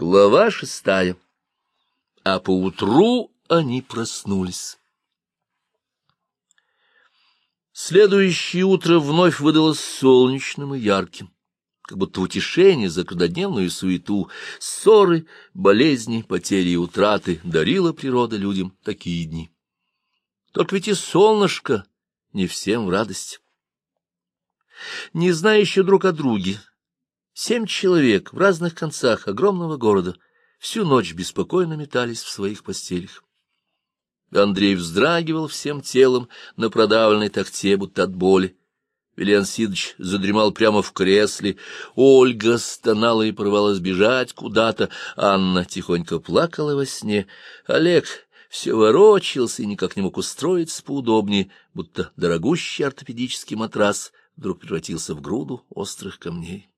Глава шестая. А поутру они проснулись. Следующее утро вновь выдалось солнечным и ярким, как будто утешение за каждодневную суету, ссоры, болезни, потери и утраты дарила природа людям такие дни. Только ведь и солнышко не всем в радость. Не зная еще друг о друге, Семь человек в разных концах огромного города всю ночь беспокойно метались в своих постелях. Андрей вздрагивал всем телом на продавленной тахте, будто от боли. Вильян Сидович задремал прямо в кресле, Ольга стонала и порвалась бежать куда-то, Анна тихонько плакала во сне, Олег все ворочался и никак не мог устроиться поудобнее, будто дорогущий ортопедический матрас вдруг превратился в груду острых камней.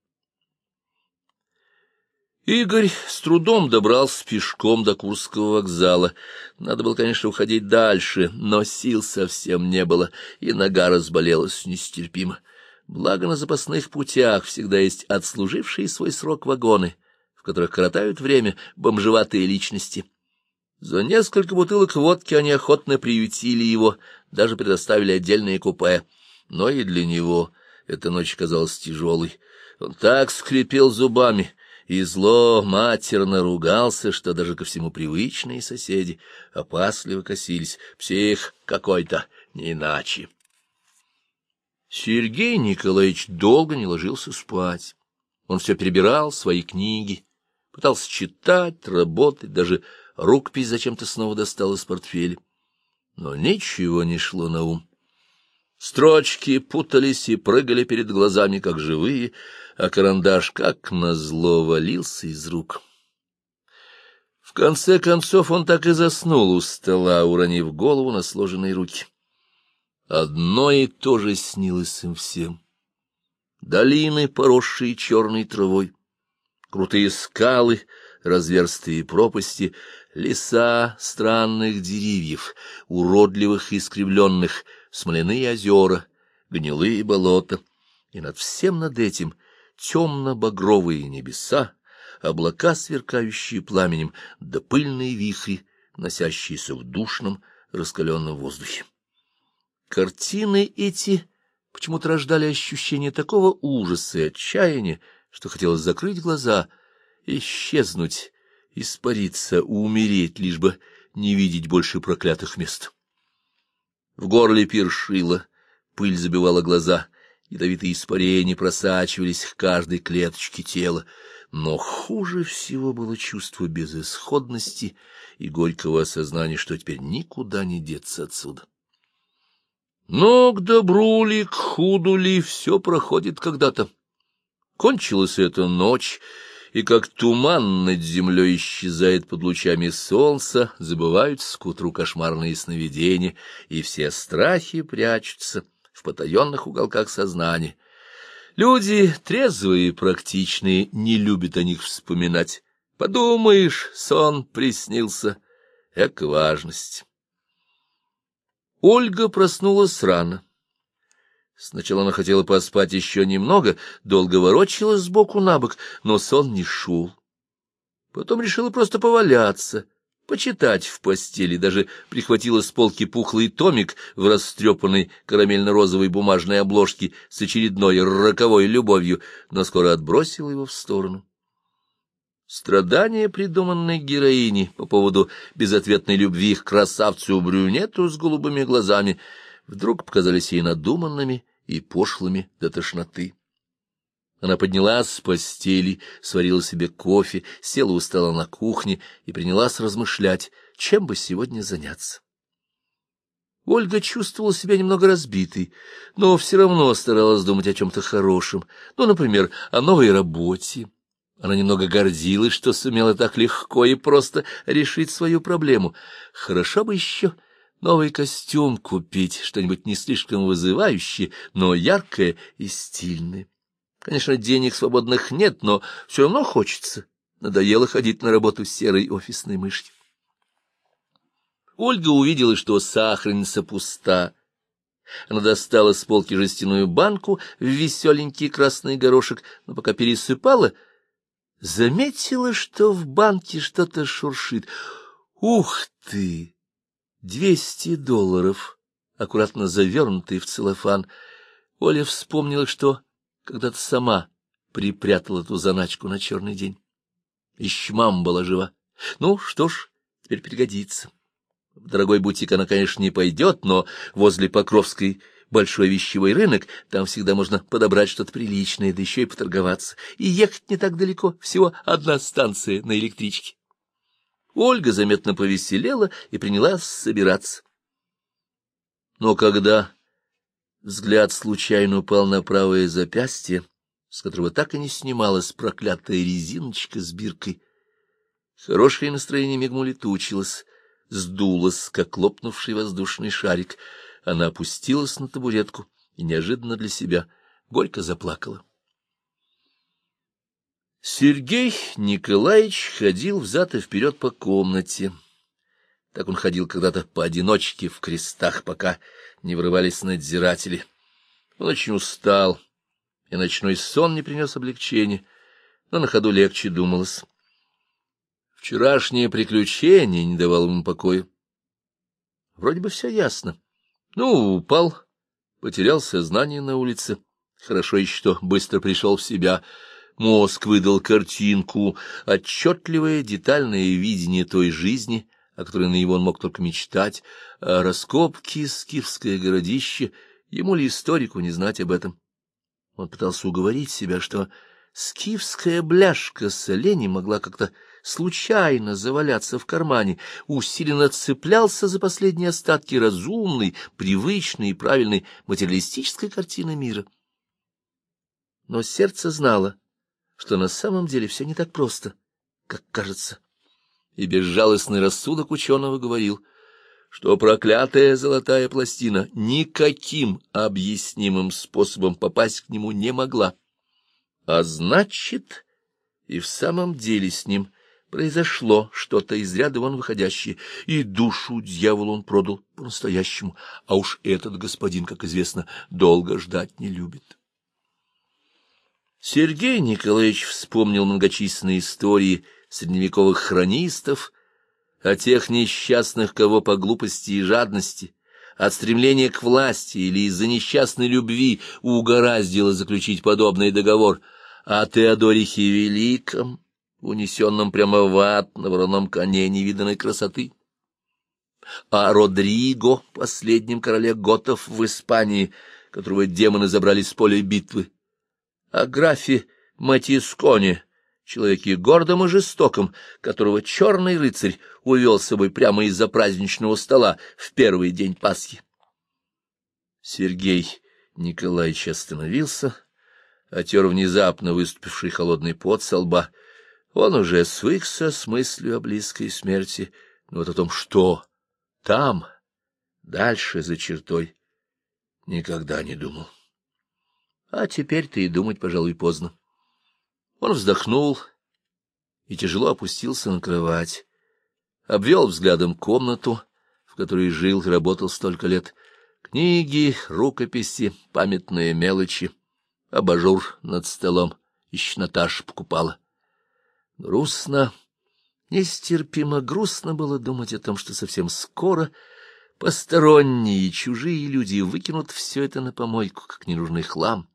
Игорь с трудом добрался пешком до Курского вокзала. Надо было, конечно, уходить дальше, но сил совсем не было, и нога разболелась нестерпимо. Благо на запасных путях всегда есть отслужившие свой срок вагоны, в которых коротают время бомжеватые личности. За несколько бутылок водки они охотно приютили его, даже предоставили отдельное купе. Но и для него эта ночь казалась тяжелой. Он так скрипел зубами и зло матерно ругался, что даже ко всему привычные соседи опасливо косились. Псих какой-то, не иначе. Сергей Николаевич долго не ложился спать. Он все перебирал свои книги, пытался читать, работать, даже рукопись зачем-то снова достал из портфеля. Но ничего не шло на ум. Строчки путались и прыгали перед глазами, как живые, а карандаш, как назло, валился из рук. В конце концов он так и заснул у стола, уронив голову на сложенные руки. Одно и то же снилось им всем. Долины, поросшие черной травой, крутые скалы, разверстые пропасти, леса странных деревьев, уродливых и искривленных, смоляные озера, гнилые болота, и над всем над этим темно-багровые небеса, облака, сверкающие пламенем, да пыльные вихри, носящиеся в душном, раскаленном воздухе. Картины эти почему-то рождали ощущение такого ужаса и отчаяния, что хотелось закрыть глаза, исчезнуть, испариться, умереть, лишь бы не видеть больше проклятых мест. В горле першило, пыль забивала глаза, ядовитые испарения просачивались к каждой клеточке тела, но хуже всего было чувство безысходности и горького осознания, что теперь никуда не деться отсюда. Но к добру ли, к худу ли, все проходит когда-то. Кончилась эта ночь, и как туман над землей исчезает под лучами солнца, забываются к утру кошмарные сновидения, и все страхи прячутся в потаенных уголках сознания. Люди трезвые и практичные не любят о них вспоминать. Подумаешь, сон приснился, эк важность. Ольга проснулась рано. Сначала она хотела поспать еще немного, долго ворочалась сбоку на бок, но сон не шел. Потом решила просто поваляться, почитать в постели, даже прихватила с полки пухлый томик в растрепанной карамельно-розовой бумажной обложке с очередной роковой любовью, но скоро отбросила его в сторону. Страдания придуманной героини по поводу безответной любви к красавцу-брюнету с голубыми глазами вдруг показались ей надуманными и пошлыми до тошноты. Она поднялась с постели, сварила себе кофе, села у стола на кухне и принялась размышлять, чем бы сегодня заняться. Ольга чувствовала себя немного разбитой, но все равно старалась думать о чем-то хорошем, ну, например, о новой работе. Она немного гордилась, что сумела так легко и просто решить свою проблему. Хорошо бы еще новый костюм купить, что-нибудь не слишком вызывающее, но яркое и стильное. Конечно, денег свободных нет, но все равно хочется. Надоело ходить на работу серой офисной мышью. Ольга увидела, что сахарница пуста. Она достала с полки жестяную банку в веселенький красный горошек, но пока пересыпала, заметила, что в банке что-то шуршит. Ух ты! Двести долларов, аккуратно завернутые в целлофан. Оля вспомнила, что когда-то сама припрятала эту заначку на черный день. Еще мама была жива. Ну, что ж, теперь пригодится. В дорогой бутик она, конечно, не пойдет, но возле Покровской большой вещевой рынок, там всегда можно подобрать что-то приличное, да еще и поторговаться. И ехать не так далеко, всего одна станция на электричке. Ольга заметно повеселела и принялась собираться. Но когда взгляд случайно упал на правое запястье, с которого так и не снималась проклятая резиночка с биркой, хорошее настроение мигом улетучилось, сдулось, как лопнувший воздушный шарик — она опустилась на табуретку и неожиданно для себя горько заплакала. Сергей Николаевич ходил взад и вперед по комнате. Так он ходил когда-то поодиночке в крестах, пока не врывались надзиратели. Он очень устал, и ночной сон не принес облегчения, но на ходу легче думалось. Вчерашнее приключение не давало ему покоя. Вроде бы все ясно. Ну, упал, потерял сознание на улице. Хорошо еще, что быстро пришел в себя. Мозг выдал картинку, отчетливое детальное видение той жизни, о которой на его он мог только мечтать, а раскопки, скифское городище, ему ли историку не знать об этом. Он пытался уговорить себя, что скифская бляшка с оленем могла как-то случайно заваляться в кармане, усиленно цеплялся за последние остатки разумной, привычной и правильной материалистической картины мира. Но сердце знало, что на самом деле все не так просто, как кажется. И безжалостный рассудок ученого говорил, что проклятая золотая пластина никаким объяснимым способом попасть к нему не могла. А значит, и в самом деле с ним произошло что-то из ряда вон выходящее, и душу дьяволу он продал по-настоящему, а уж этот господин, как известно, долго ждать не любит. Сергей Николаевич вспомнил многочисленные истории средневековых хронистов, о тех несчастных, кого по глупости и жадности, от стремления к власти или из-за несчастной любви угораздило заключить подобный договор, о Теодорихе Великом, унесенном прямо в ад на вороном коне невиданной красоты. А Родриго, последнем короле готов в Испании, которого демоны забрали с поля битвы. О графе Матисконе, человеке гордом и жестоком, которого черный рыцарь увел с собой прямо из-за праздничного стола в первый день Пасхи. Сергей Николаевич остановился, отер внезапно выступивший холодный пот со лба он уже свыкся с мыслью о близкой смерти, но вот о том, что там, дальше за чертой, никогда не думал. А теперь-то и думать, пожалуй, поздно. Он вздохнул и тяжело опустился на кровать, обвел взглядом комнату, в которой жил и работал столько лет, книги, рукописи, памятные мелочи, абажур над столом, еще Наташа покупала. Грустно, нестерпимо грустно было думать о том, что совсем скоро посторонние чужие люди выкинут все это на помойку, как ненужный хлам.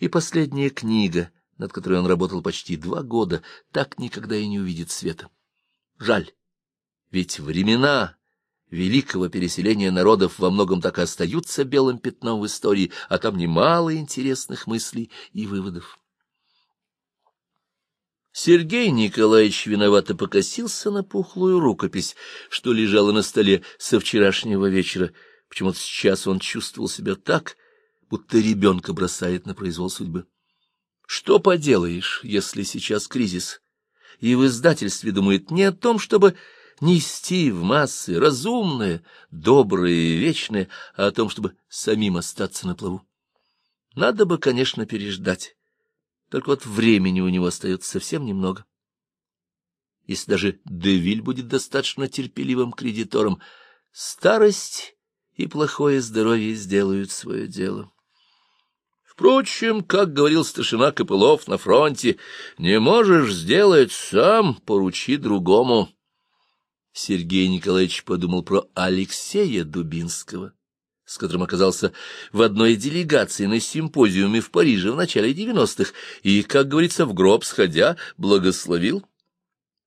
И последняя книга, над которой он работал почти два года, так никогда и не увидит света. Жаль, ведь времена великого переселения народов во многом так и остаются белым пятном в истории, а там немало интересных мыслей и выводов. Сергей Николаевич виновато покосился на пухлую рукопись, что лежала на столе со вчерашнего вечера. Почему-то сейчас он чувствовал себя так, будто ребенка бросает на произвол судьбы. Что поделаешь, если сейчас кризис? И в издательстве думает не о том, чтобы нести в массы разумное, доброе и вечное, а о том, чтобы самим остаться на плаву. Надо бы, конечно, переждать. Только вот времени у него остается совсем немного. Если даже Девиль будет достаточно терпеливым кредитором, старость и плохое здоровье сделают свое дело. Впрочем, как говорил старшина Копылов на фронте, не можешь сделать сам, поручи другому. Сергей Николаевич подумал про Алексея Дубинского, с которым оказался в одной делегации на симпозиуме в Париже в начале девяностых, и, как говорится, в гроб сходя, благословил.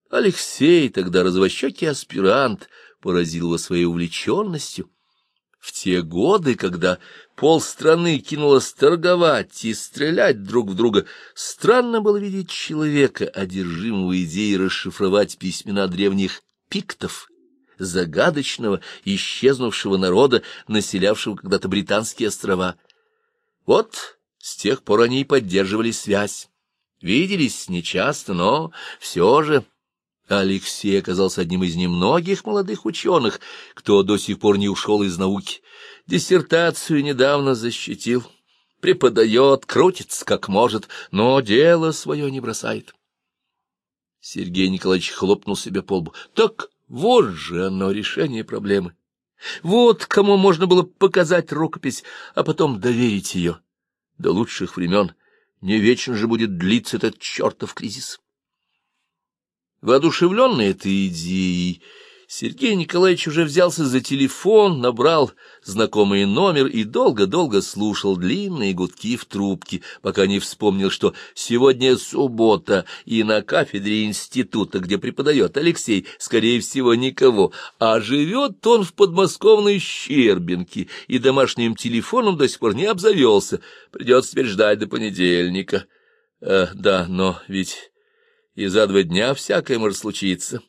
Алексей, тогда развощекий аспирант, поразил его своей увлеченностью. В те годы, когда полстраны кинулось торговать и стрелять друг в друга, странно было видеть человека, одержимого идеей расшифровать письмена древних пиктов, загадочного, исчезнувшего народа, населявшего когда-то британские острова. Вот с тех пор они и поддерживали связь. Виделись нечасто, но все же... Алексей оказался одним из немногих молодых ученых, кто до сих пор не ушел из науки. Диссертацию недавно защитил, преподает, крутится как может, но дело свое не бросает. Сергей Николаевич хлопнул себе по лбу. Так вот же оно, решение проблемы. Вот кому можно было показать рукопись, а потом доверить ее. До лучших времен не вечно же будет длиться этот чертов кризис. Воодушевленный этой идеей, Сергей Николаевич уже взялся за телефон, набрал знакомый номер и долго-долго слушал длинные гудки в трубке, пока не вспомнил, что сегодня суббота, и на кафедре института, где преподает Алексей, скорее всего, никого, а живет он в подмосковной Щербинке, и домашним телефоном до сих пор не обзавелся. Придется теперь ждать до понедельника. Э, да, но ведь и за два дня всякое может случиться.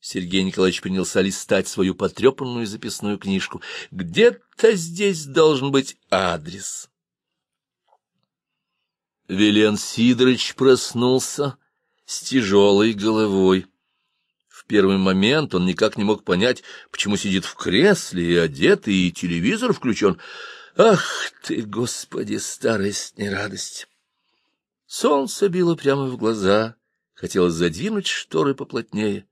Сергей Николаевич принялся листать свою потрепанную записную книжку. Где-то здесь должен быть адрес. Велен Сидорович проснулся с тяжелой головой. В первый момент он никак не мог понять, почему сидит в кресле и одетый, и телевизор включен. Ах ты, Господи, старость не радость! Солнце било прямо в глаза, Хотелось задвинуть шторы поплотнее,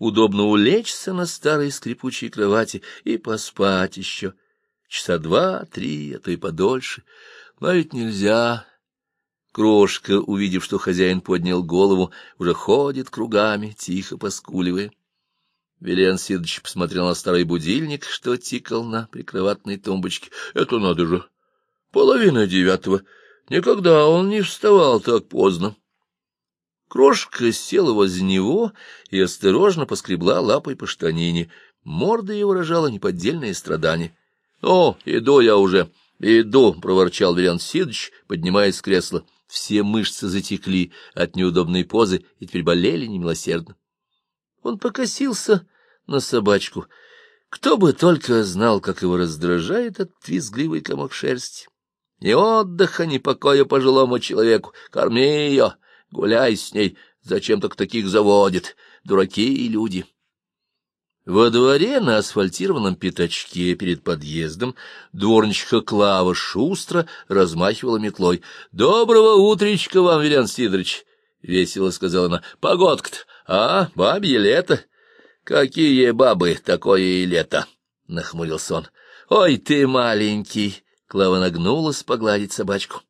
удобно улечься на старой скрипучей кровати и поспать еще часа два-три, а то и подольше. Но ведь нельзя. Крошка, увидев, что хозяин поднял голову, уже ходит кругами, тихо поскуливая. Велен Сидович посмотрел на старый будильник, что тикал на прикроватной тумбочке. Это надо же! Половина девятого. Никогда он не вставал так поздно. Крошка села возле него и осторожно поскребла лапой по штанине. Морда ее выражала неподдельное страдание. — О, иду я уже, иду, — проворчал Вариант Сидович, поднимаясь с кресла. Все мышцы затекли от неудобной позы и теперь болели немилосердно. Он покосился на собачку. Кто бы только знал, как его раздражает этот визгливый комок шерсти. Ни отдыха, ни покоя пожилому человеку. Корми ее, Гуляй с ней, зачем так таких заводит, дураки и люди. Во дворе на асфальтированном пятачке перед подъездом дворничка Клава шустро размахивала метлой. — Доброго утречка вам, Вилян Сидорович! — весело сказала она. — Погодка-то, а, бабье лето? — Какие бабы, такое и лето! — нахмурился он. — Ой, ты маленький! — Клава нагнулась погладить собачку.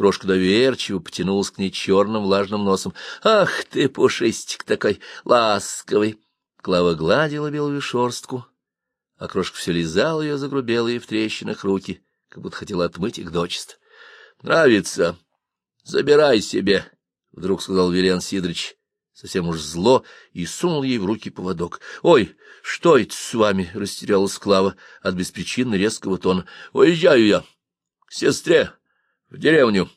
Крошка доверчиво потянулась к ней черным влажным носом. «Ах ты, пушистик такой ласковый!» Клава гладила белую шерстку, а крошка все лизала ее загрубелые в трещинах руки, как будто хотела отмыть их дочисто. «Нравится? Забирай себе!» — вдруг сказал Вилиан Сидорович, совсем уж зло, и сунул ей в руки поводок. «Ой, что это с вами?» — растерялась Клава от беспричинно резкого тона. «Уезжаю я. К сестре. — В деревню.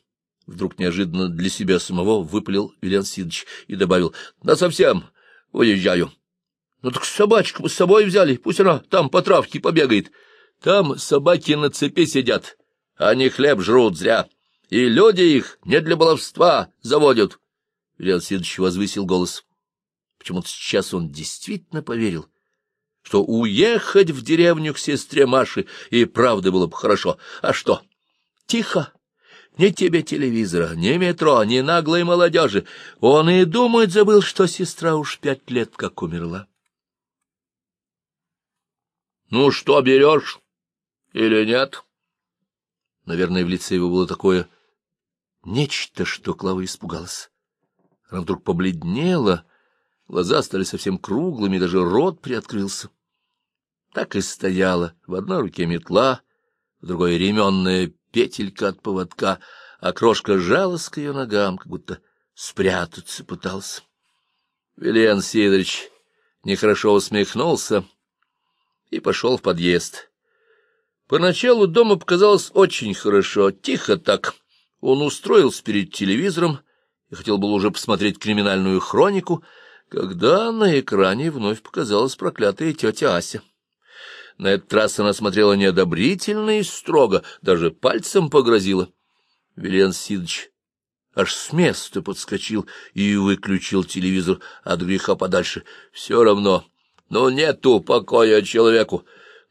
Вдруг неожиданно для себя самого выпалил Вильян Сидович и добавил. — Насовсем уезжаю. — Ну так собачку с собой взяли, пусть она там по травке побегает. Там собаки на цепи сидят, они хлеб жрут зря, и люди их не для баловства заводят. Вильян Сидович возвысил голос. Почему-то сейчас он действительно поверил, что уехать в деревню к сестре Маше и правда было бы хорошо. А что? Тихо. Ни тебе телевизора, ни метро, ни наглой молодежи. Он и думать забыл, что сестра уж пять лет как умерла. — Ну, что берешь? Или нет? Наверное, в лице его было такое нечто, что Клава испугалась. Она вдруг побледнела, глаза стали совсем круглыми, даже рот приоткрылся. Так и стояла, в одной руке метла, в другой ременная петелька от поводка, а крошка жалась к ее ногам, как будто спрятаться пытался. Вилен Сидорович нехорошо усмехнулся и пошел в подъезд. Поначалу дома показалось очень хорошо, тихо так. Он устроился перед телевизором и хотел было уже посмотреть криминальную хронику, когда на экране вновь показалась проклятая тетя Ася. На этот раз она смотрела неодобрительно и строго, даже пальцем погрозила. Вилен Сидович аж с места подскочил и выключил телевизор от греха подальше. Все равно, но нету покоя человеку.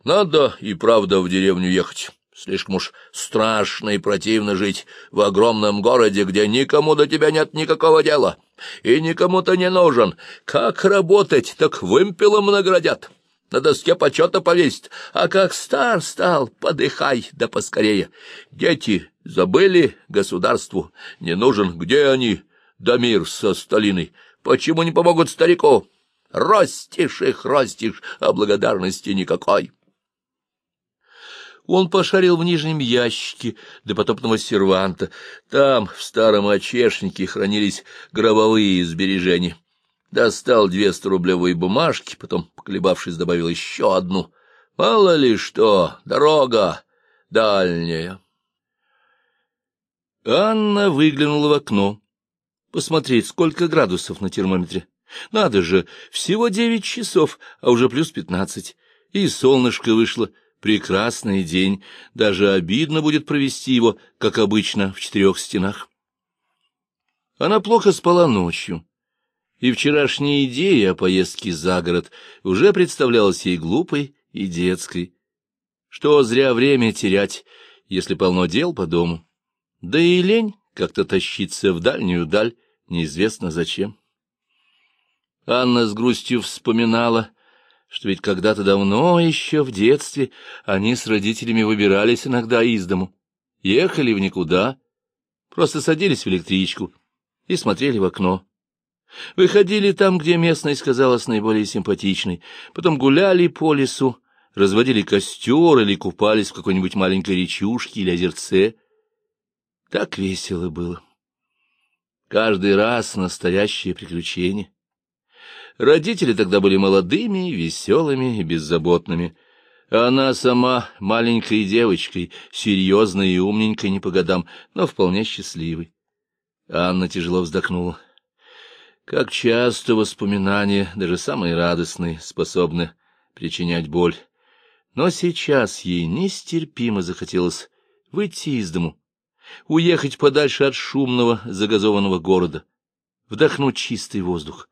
Надо и правда в деревню ехать. Слишком уж страшно и противно жить в огромном городе, где никому до тебя нет никакого дела, и никому ты не нужен. Как работать, так вымпелом наградят, на доске почета повесить. А как стар стал, подыхай, да поскорее. Дети забыли государству, не нужен, где они, да мир со Сталиной. Почему не помогут старику? Ростишь их, ростишь, а благодарности никакой. Он пошарил в нижнем ящике допотопного серванта. Там, в старом очешнике, хранились гробовые сбережения. Достал две сторублевые бумажки, потом, поколебавшись, добавил еще одну. Мало ли что, дорога дальняя. Анна выглянула в окно. Посмотреть, сколько градусов на термометре. Надо же, всего девять часов, а уже плюс пятнадцать. И солнышко вышло — Прекрасный день, даже обидно будет провести его, как обычно, в четырех стенах. Она плохо спала ночью, и вчерашняя идея о поездке за город уже представлялась ей глупой и детской. Что зря время терять, если полно дел по дому. Да и лень как-то тащиться в дальнюю даль, неизвестно зачем. Анна с грустью вспоминала, что ведь когда-то давно, еще в детстве, они с родителями выбирались иногда из дому, ехали в никуда, просто садились в электричку и смотрели в окно. Выходили там, где местность казалась наиболее симпатичной, потом гуляли по лесу, разводили костер или купались в какой-нибудь маленькой речушке или озерце. Так весело было. Каждый раз настоящее приключение. Родители тогда были молодыми, веселыми и беззаботными. А она сама маленькой девочкой, серьезной и умненькой не по годам, но вполне счастливой. Анна тяжело вздохнула. Как часто воспоминания, даже самые радостные, способны причинять боль. Но сейчас ей нестерпимо захотелось выйти из дому, уехать подальше от шумного загазованного города, вдохнуть чистый воздух.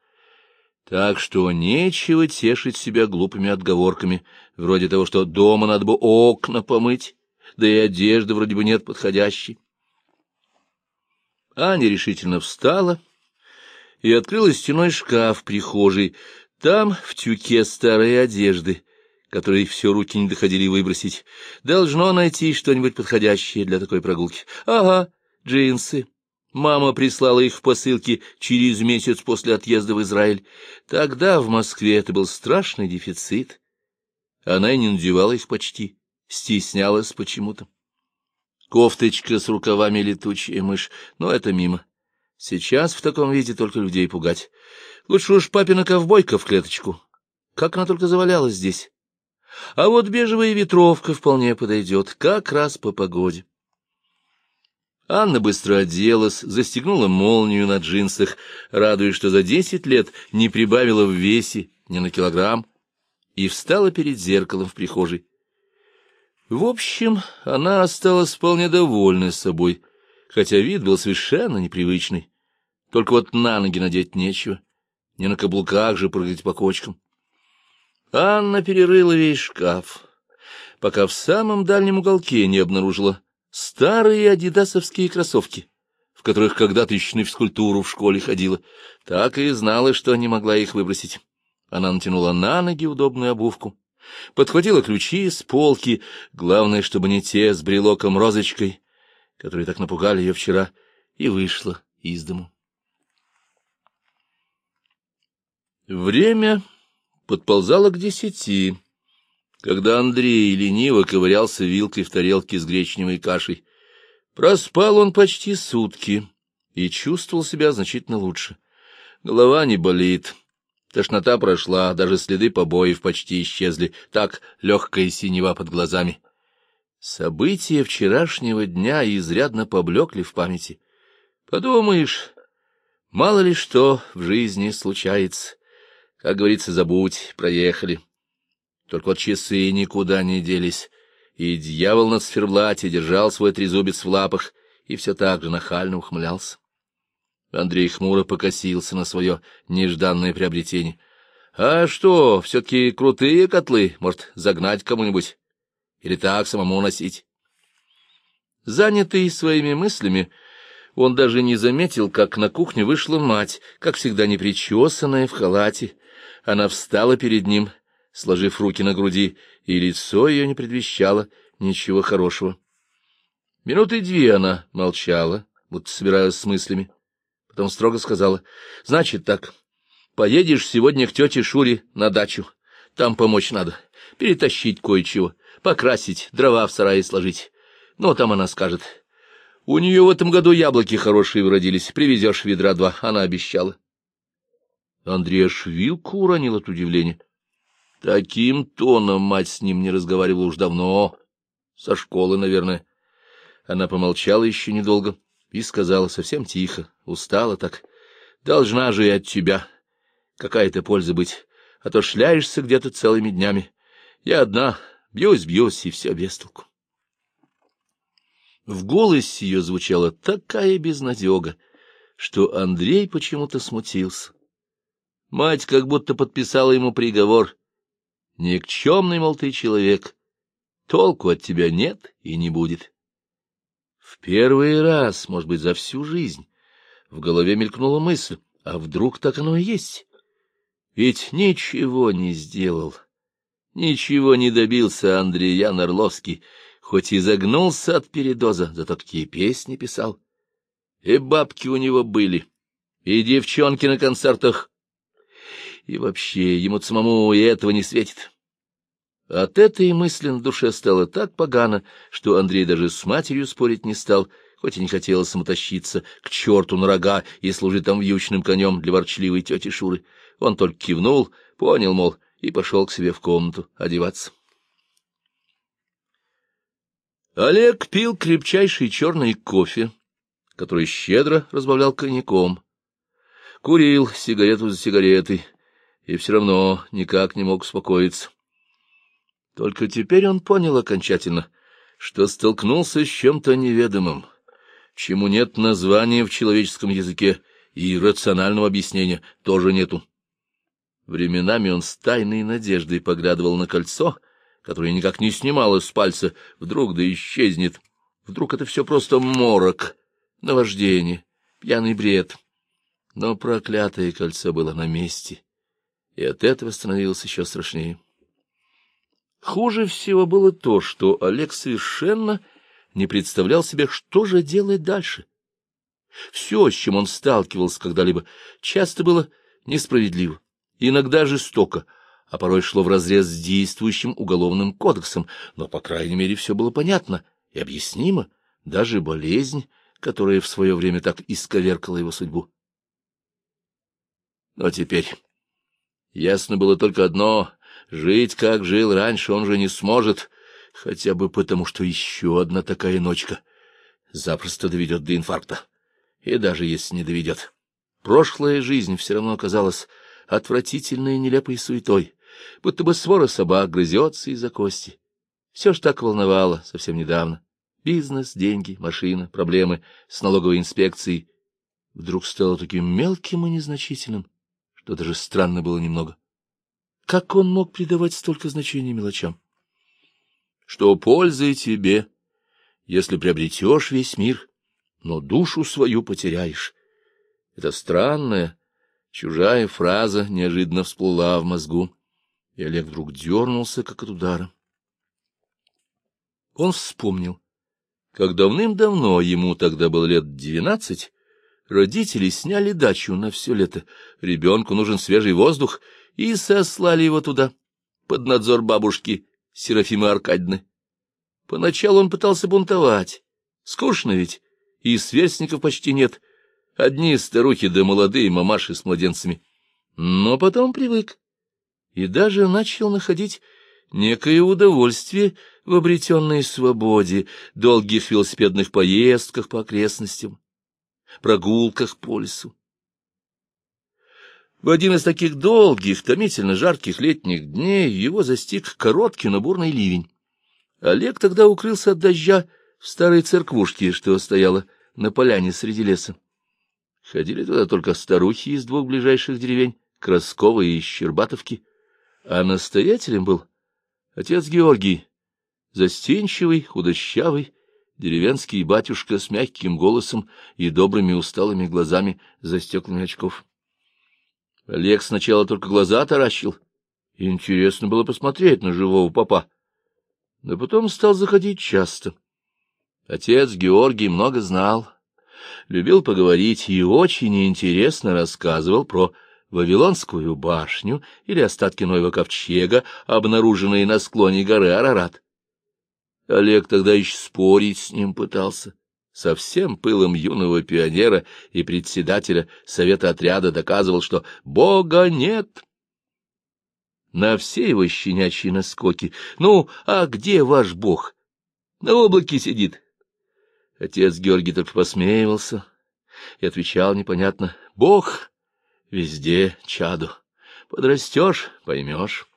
Так что нечего тешить себя глупыми отговорками, вроде того, что дома надо бы окна помыть, да и одежды вроде бы нет подходящей. Аня решительно встала и открыла стеной шкаф в прихожей. Там, в тюке старой одежды, которой все руки не доходили выбросить, должно найти что-нибудь подходящее для такой прогулки. Ага, джинсы, Мама прислала их в посылке через месяц после отъезда в Израиль. Тогда в Москве это был страшный дефицит. Она и не надевала их почти, стеснялась почему-то. Кофточка с рукавами летучая мышь, но это мимо. Сейчас в таком виде только людей пугать. Лучше уж папина ковбойка в клеточку. Как она только завалялась здесь. А вот бежевая ветровка вполне подойдет, как раз по погоде. Анна быстро оделась, застегнула молнию на джинсах, радуясь, что за десять лет не прибавила в весе ни на килограмм, и встала перед зеркалом в прихожей. В общем, она осталась вполне довольна собой, хотя вид был совершенно непривычный. Только вот на ноги надеть нечего, не на каблуках же прыгать по кочкам. Анна перерыла весь шкаф, пока в самом дальнем уголке не обнаружила Старые адидасовские кроссовки, в которых когда-то еще на физкультуру в школе ходила, так и знала, что не могла их выбросить. Она натянула на ноги удобную обувку, подхватила ключи с полки, главное, чтобы не те с брелоком-розочкой, которые так напугали ее вчера, и вышла из дому. Время подползало к десяти, когда Андрей лениво ковырялся вилкой в тарелке с гречневой кашей. Проспал он почти сутки и чувствовал себя значительно лучше. Голова не болит, тошнота прошла, даже следы побоев почти исчезли, так легкая синева под глазами. События вчерашнего дня изрядно поблекли в памяти. Подумаешь, мало ли что в жизни случается. Как говорится, забудь, проехали. Только вот часы никуда не делись, и дьявол на циферблате держал свой трезубец в лапах и все так же нахально ухмылялся. Андрей хмуро покосился на свое нежданное приобретение. — А что, все-таки крутые котлы, может, загнать кому-нибудь? Или так самому носить? Занятый своими мыслями, он даже не заметил, как на кухню вышла мать, как всегда непричесанная в халате. Она встала перед ним, сложив руки на груди, и лицо ее не предвещало ничего хорошего. Минуты две она молчала, будто собираясь с мыслями. Потом строго сказала, — Значит так, поедешь сегодня к тете Шуре на дачу. Там помочь надо, перетащить кое-чего, покрасить, дрова в сарае сложить. Ну, там она скажет. У нее в этом году яблоки хорошие вродились, привезешь ведра два, она обещала. Андрей аж вилку уронил от удивления. Таким тоном мать с ним не разговаривала уж давно, со школы, наверное. Она помолчала еще недолго и сказала совсем тихо, устала так. Должна же и от тебя какая-то польза быть, а то шляешься где-то целыми днями. Я одна, бьюсь-бьюсь, и все без толку. В голосе ее звучала такая безнадега, что Андрей почему-то смутился. Мать как будто подписала ему приговор. Никчемный, мол, ты человек. Толку от тебя нет и не будет. В первый раз, может быть, за всю жизнь, в голове мелькнула мысль, а вдруг так оно и есть? Ведь ничего не сделал, ничего не добился Андреян Орловский, хоть и загнулся от передоза, зато какие песни писал. И бабки у него были, и девчонки на концертах, и вообще ему самому и этого не светит. От этой мысли на душе стало так погано, что Андрей даже с матерью спорить не стал, хоть и не хотелось ему тащиться к черту на рога и служить там вьючным конем для ворчливой тети Шуры. Он только кивнул, понял, мол, и пошел к себе в комнату одеваться. Олег пил крепчайший черный кофе, который щедро разбавлял коньяком. Курил сигарету за сигаретой и все равно никак не мог успокоиться. Только теперь он понял окончательно, что столкнулся с чем-то неведомым, чему нет названия в человеческом языке, и рационального объяснения тоже нету. Временами он с тайной надеждой поглядывал на кольцо, которое никак не снималось с пальца, вдруг да исчезнет. Вдруг это все просто морок, наваждение, пьяный бред. Но проклятое кольцо было на месте, и от этого становилось еще страшнее. Хуже всего было то, что Олег совершенно не представлял себе, что же делать дальше. Все, с чем он сталкивался когда-либо, часто было несправедливо, иногда жестоко, а порой шло вразрез с действующим уголовным кодексом, но, по крайней мере, все было понятно и объяснимо, даже болезнь, которая в свое время так исковеркала его судьбу. Но теперь ясно было только одно Жить, как жил раньше, он же не сможет, хотя бы потому, что еще одна такая ночка запросто доведет до инфаркта. И даже если не доведет, прошлая жизнь все равно оказалась отвратительной и нелепой суетой, будто бы свора собак грызется из-за кости. Все ж так волновало совсем недавно. Бизнес, деньги, машина, проблемы с налоговой инспекцией вдруг стало таким мелким и незначительным, что даже странно было немного. Как он мог придавать столько значения мелочам? Что пользы тебе, если приобретешь весь мир, но душу свою потеряешь? Это странная, чужая фраза неожиданно всплыла в мозгу, и Олег вдруг дернулся, как от удара. Он вспомнил, как давным-давно, ему тогда было лет двенадцать, родители сняли дачу на все лето, ребенку нужен свежий воздух, и сослали его туда, под надзор бабушки Серафимы Аркадьевны. Поначалу он пытался бунтовать, скучно ведь, и сверстников почти нет, одни старухи да молодые мамаши с младенцами. Но потом привык и даже начал находить некое удовольствие в обретенной свободе, долгих велосипедных поездках по окрестностям, прогулках по лесу. В один из таких долгих, томительно жарких летних дней его застиг короткий, но бурный ливень. Олег тогда укрылся от дождя в старой церквушке, что стояла на поляне среди леса. Ходили туда только старухи из двух ближайших деревень, Краскова и Щербатовки, а настоятелем был отец Георгий, застенчивый, худощавый, деревенский батюшка с мягким голосом и добрыми усталыми глазами за стеклами очков. Олег сначала только глаза таращил. Интересно было посмотреть на живого папа. Но потом стал заходить часто. Отец Георгий много знал, любил поговорить и очень интересно рассказывал про Вавилонскую башню или остатки Ноева ковчега, обнаруженные на склоне горы Арарат. Олег тогда еще спорить с ним пытался. Со всем пылом юного пионера и председателя совета отряда доказывал, что Бога нет. На все его щенячьи наскоки. Ну, а где ваш Бог? На облаке сидит. Отец Георгий только посмеивался и отвечал непонятно. Бог везде, чаду. Подрастешь — поймешь.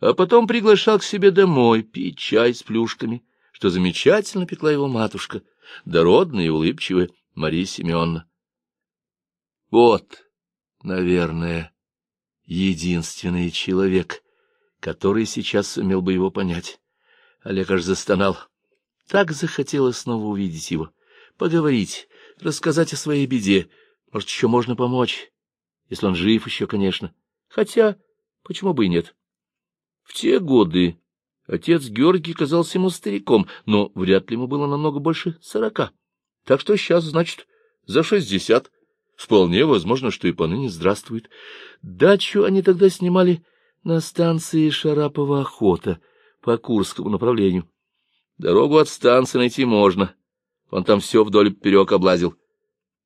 А потом приглашал к себе домой пить чай с плюшками, что замечательно пекла его матушка, дородная и улыбчивая Мария Семеновна. Вот, наверное, единственный человек, который сейчас сумел бы его понять. Олег аж застонал. Так захотелось снова увидеть его, поговорить, рассказать о своей беде. Может, еще можно помочь, если он жив еще, конечно. Хотя, почему бы и нет? В те годы отец Георгий казался ему стариком, но вряд ли ему было намного больше сорока. Так что сейчас, значит, за шестьдесят. Вполне возможно, что и поныне здравствует. Дачу они тогда снимали на станции Шарапова-Охота по Курскому направлению. Дорогу от станции найти можно. Он там все вдоль и поперек облазил.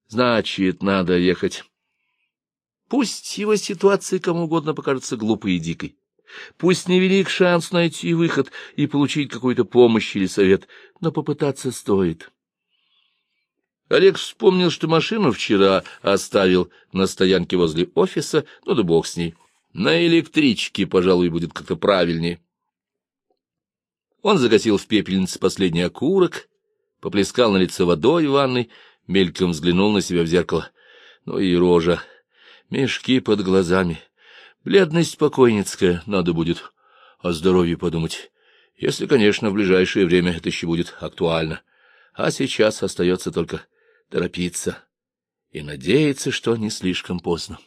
Значит, надо ехать. Пусть его ситуация кому угодно покажется глупой и дикой. Пусть невелик шанс найти выход и получить какую-то помощь или совет, но попытаться стоит. Олег вспомнил, что машину вчера оставил на стоянке возле офиса, ну да бог с ней. На электричке, пожалуй, будет как-то правильнее. Он загасил в пепельнице последний окурок, поплескал на лицо водой в ванной, мельком взглянул на себя в зеркало. Ну и рожа, мешки под глазами — Бледность покойницкая, надо будет о здоровье подумать, если, конечно, в ближайшее время это еще будет актуально. А сейчас остается только торопиться и надеяться, что не слишком поздно.